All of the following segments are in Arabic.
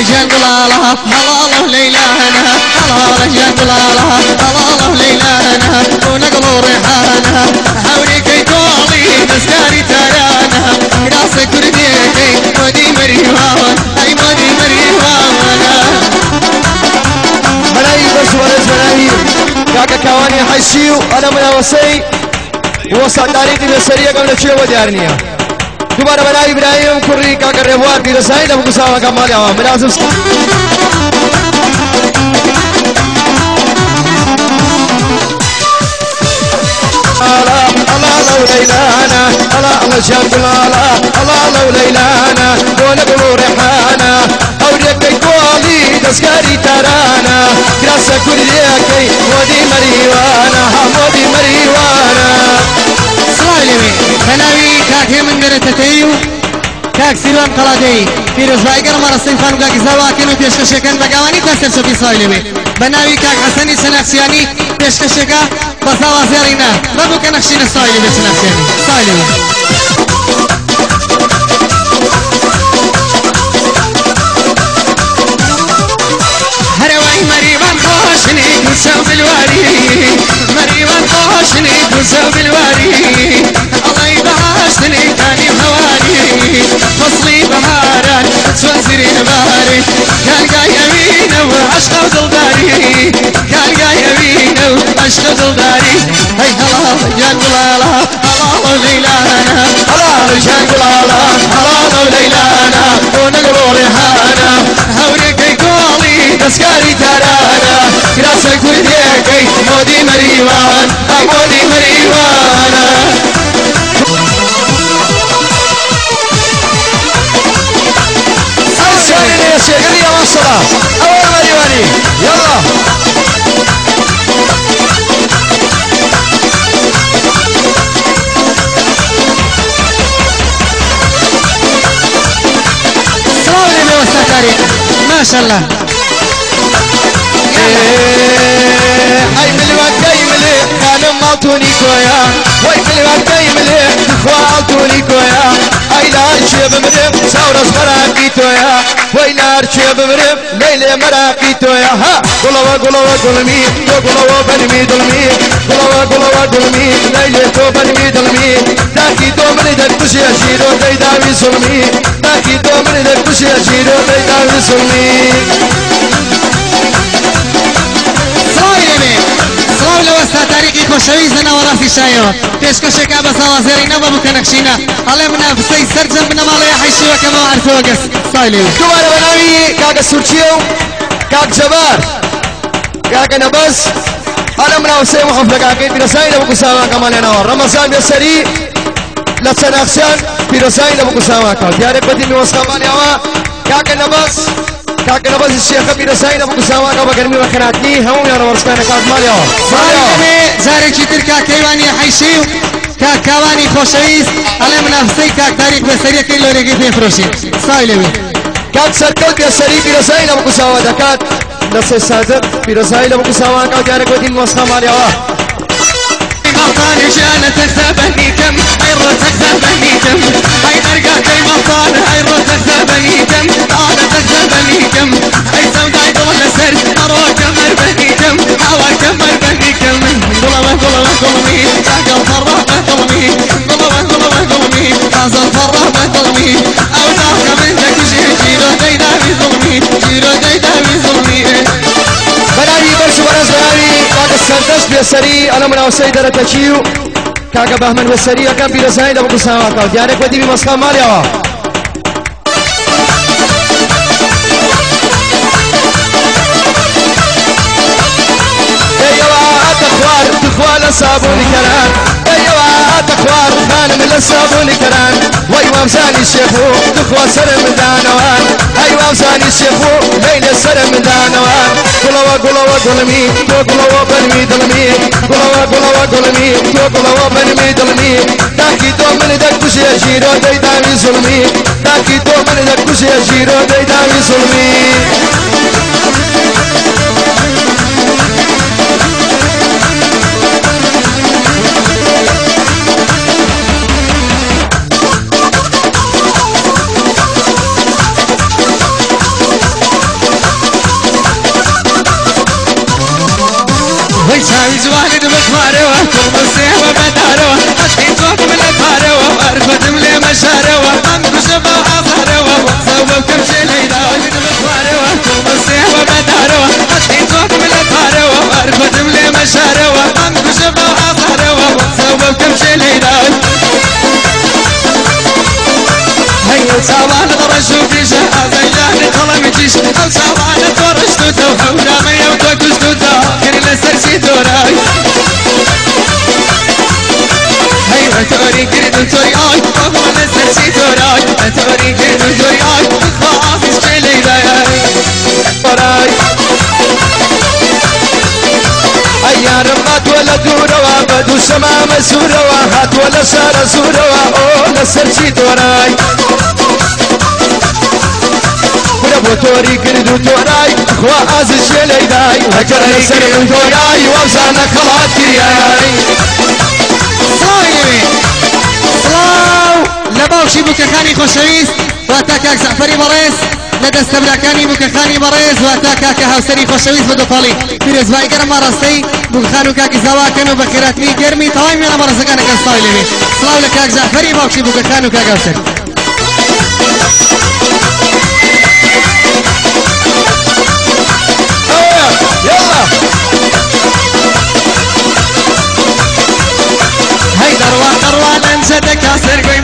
رجال ضلالها هلا ليلانا هلا رجال ضلالها هلا ليلانا ونقلو ريحانها حوري كي نسكاري تارانا راسك كرديكي ودي مريوان اي مريوان بلاي بس ورز بلاي كاكا كواني حيشيو أنا من وسي وصل تاريخي بسرية قبل شيء وديارنيا دوباره بلاي إبراهيم كوري كاكا ريبوار دي رسائي لابو كساوا كمالي عوام ملازم الله الله لو ليلانا الله الله شاب الله الله لو ليلانا ونقول ريحانا أو ريكي كوالي تسكاري ترانا كراسة كوريكي ودي مريوانا ودي تکسیلم کلادی پیروز رایگر مرسین خانم گاگی زوا کنو پیشکشکن و گوانی تسر شو پیسایلی بی بناوی کاغ حسنی چنخشیانی پیشکشکا بزاوا زیرینا بابو کنخشین سایلی بی چنخشیانی سایلی بی هروای مریبان خوشنی گوشو بلواری مریبان خوشنی گوشو بلواری بهاران تونزري بهاري كان قايمين وعشق ودلداري كان قايمين وعشق ودلداري هي هلا جان بلالا هلا ليلانا. الله رجال الله الله ليلانا. ونقول ريحانا هوريك قولي تسكاري ترانا كراسة كوريكي مودي مريوان. مودي ما شاء الله اي بالوقت يملي كان مالتوني كويا. وي بالوقت يملي خوالتوني كويا. اي نار شيب مريم ساورس مراقيتويا وي نار شيب مريم ليلة مراقيتويا ها قلوا قلوا قلمي قلوا بنمي دلمي قلوا قلوا قلمي ليلة تو بنمي تاكي تو من دك تشي اشيرو دي داوي سلمي تاكي تو من دك تشي اشيرو دي داوي سلمي سلام عليكم سلام لوسط تاريخي خوشوي زنا وراسي شايو پیشکشکا بساوا زيرينا بابو كنخشينا الله منافسي سرجم بنمالي حيشي وكما عرفوقس سايلي دوباره بناوي كاكا سورتشيو كاك جبار كاكا نبس أنا من اوسي محفلة كاكا بيرساين ابو كساما كمان أنا رمضان بيسري لسناخسيان بيرساين ابو كساما كاك ديارك بدي موسكا مالي اوا كاكا نبس كاكا نبس الشيخ بيرساين ابو كساما كاك بقرمي وخناتني هم يا ورسكان كاك مالي اوا مالي اوا زاري تركا كيواني حيشيو كاك كواني خوشويس الله منافسي كاك تاريخ بسرية كيلو ريقي بيفروشي سايلي كاك سركل بيسري بيرساين ابو كساما دكات نص سادت بيرساين ابو كساما كاك ديارك بدي موسكا مالي اوا مطان جانة تكسبني كم حيرة تكسبني كم كاكا سردش بيسري أنا من اوسي درة تشيو كاكا بهمن ودي بمسكا مالي اوا ايوا تخوار تخوال صابوني كران ايوا تخوار خان من الصابوني كران وايوا مزاني الشيخو تخوى سرم دانوان. ايوا مزاني الشيخو بين السرم دانوان. గులవ గులమి కోతులవ పని మీదలని గులవ గులవ గులమి కోతులవ పని మీదలని నాకితో మనద కృషి శిరో దైదావి సులమి. నాకితో మనద కృషి శిరో దైదావి సులమి. زوالد بفاروا تغمسي وبداروا أشكي توك من أفاروا أرفد ملي مشاروا أمد شبا أصاروا سوف كمشي ليدا زوالد بفاروا تغمسي وبداروا أشكي توك من أفاروا أرفد ملي مشاروا أمد شبا أصاروا سوف كمشي ليدا هيا توریای بابا مثل چی تورای من تاریخ دون توریای خواه آفیس باوشی بکەخانی خۆشەویست واتە کاک زەفەری بەڕێز لە دەستەبراکانی بکەخانی بەڕێز واتە کاکە هاوسەری خۆشەویست بە دۆپەڵی پیرێزوای گەرممە ڕاستەی بخان و کاکی زاواکەن و بەخێراتنی گەرمی تەوامی لە بەڕزەکانە کەستاوی لەوێ. سڵاو لە کاک زەفەری باوشی بکەخان و کاگاوسەر هەی دەڕوان دەڕوان ئەنجە دەکا سەرگوی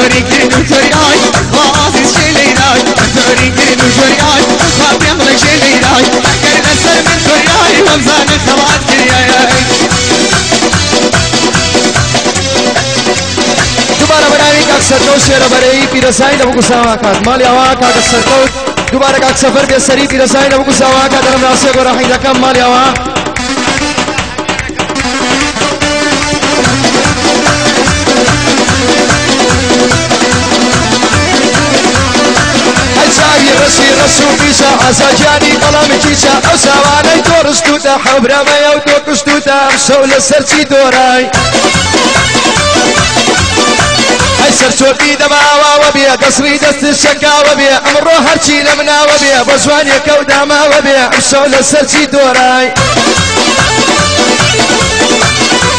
توريكين وتورياي واسر شليناي ابو قساوا کاک مالی آوا کاک سرکوت دوباره سفر به سری ابو قساوا کاک درم راسه گو راهی رقم مالی سجاني قلم جيسا أسواني تورستوتا حبرا ما يوتو قستوتا سولة سرسي دوراي هاي سرسو بيدا ما هوا وبيا قصري دست الشكا وبيا أمرو هرشي لمنا وبيا بزواني كودا ما وبيا سولة سرسي دوراي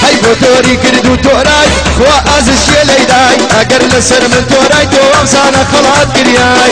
هاي بوتوري كردو توراي خوا أزشي ليداي أقر لسر من توراي دوام سانا خلات كرياي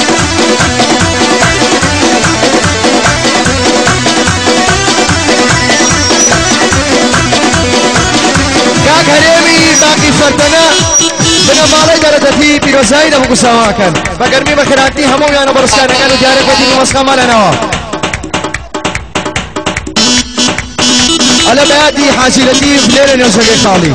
زايد ابو قساوا كان. بقرمي بخراكتي همو يانا برسكان قالوا جاري كوتي مسخة مالنا. على بادي حاجي لطيف ليلة نوزك خالي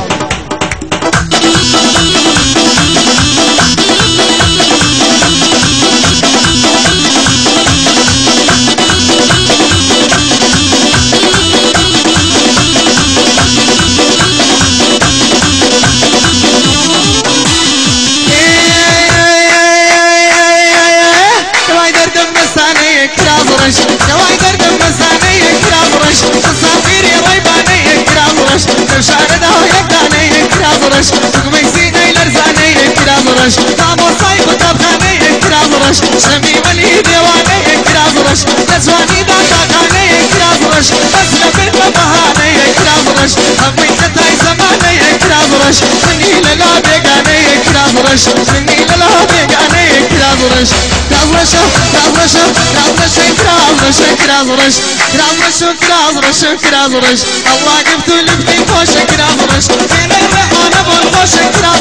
رش. تامو صاي خطابخاني كراز رش. شمي ملي ديواني كراز رش. نزواني داتا خاني كراز رش. أسلم بالبهاني كراز رش. همي تتاي زماني كراز رش. مني للا بيقاني كراز رش. مني للا بيقاني كراز رش. كراز رش كراز رش كراز رش كراز رش كراز رش. كراز رش كراز رش كراز رش. الله قبت لبني خوش كراز رش. بين الريحانة بالخوش كراز رش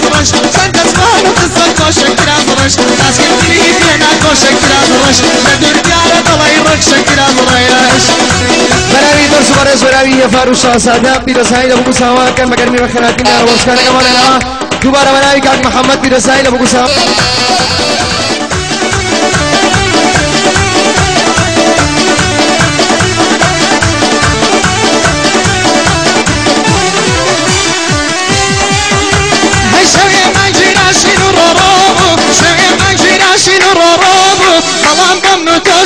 مش بدر كارة طلعي رقصك لا مرياش براوي درس برز براوي يا فاروس صادق برسائل ابو مساوا كان بقرمي بخلاتي أنا واسكان كمان أنا دوباره براوي كاك محمد برسائل ابو مساوا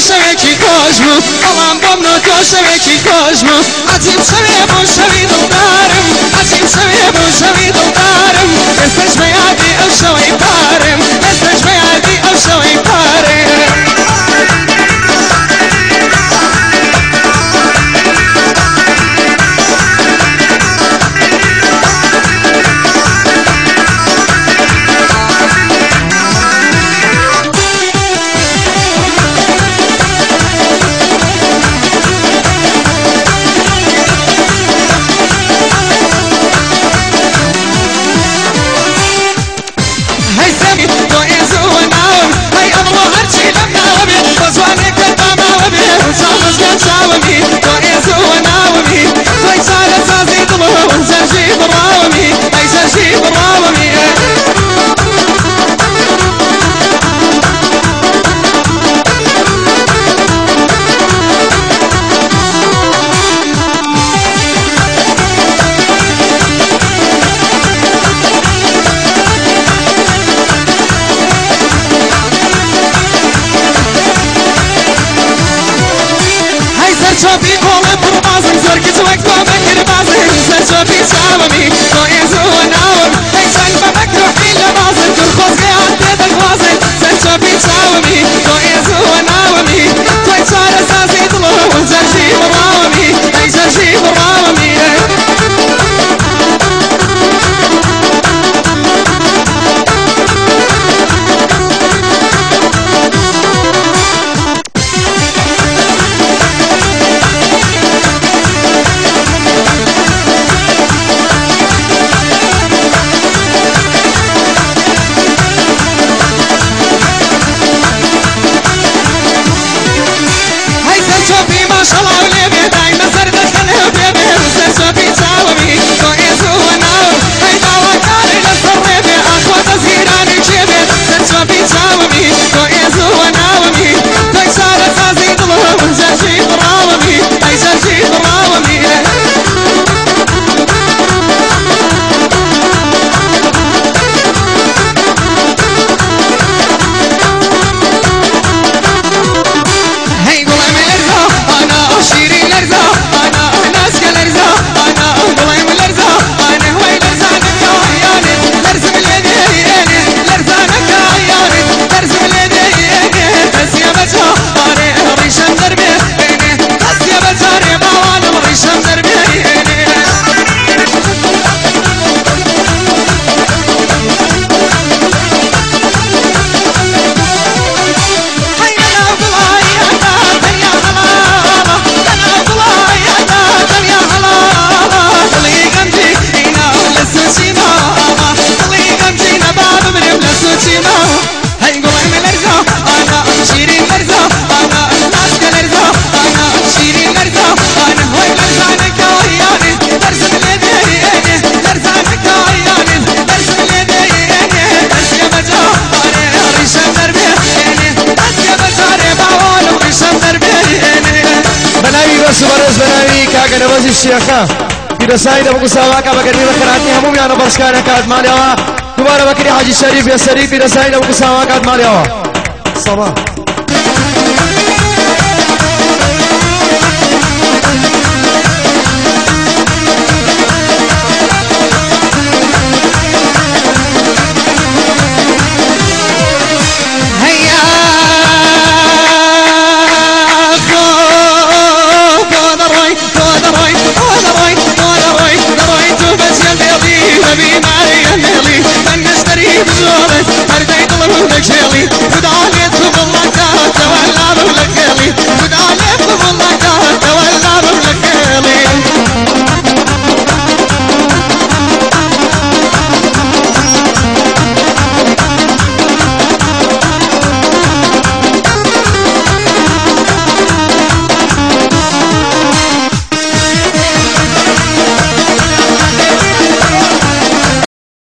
سر کی کاش مو آلام بام نو تو سر کی کاش مو عظیم سری بو سری دلدارم عظیم سری بو سری دلدارم الفرز میادی او سوی بارم camisa شێخە گرەسانی دەبوو ساواکە بەگەری بەکەراتی هەمومیانە بەرشکانە کات مالیەوە دوبارە بەکری حاجی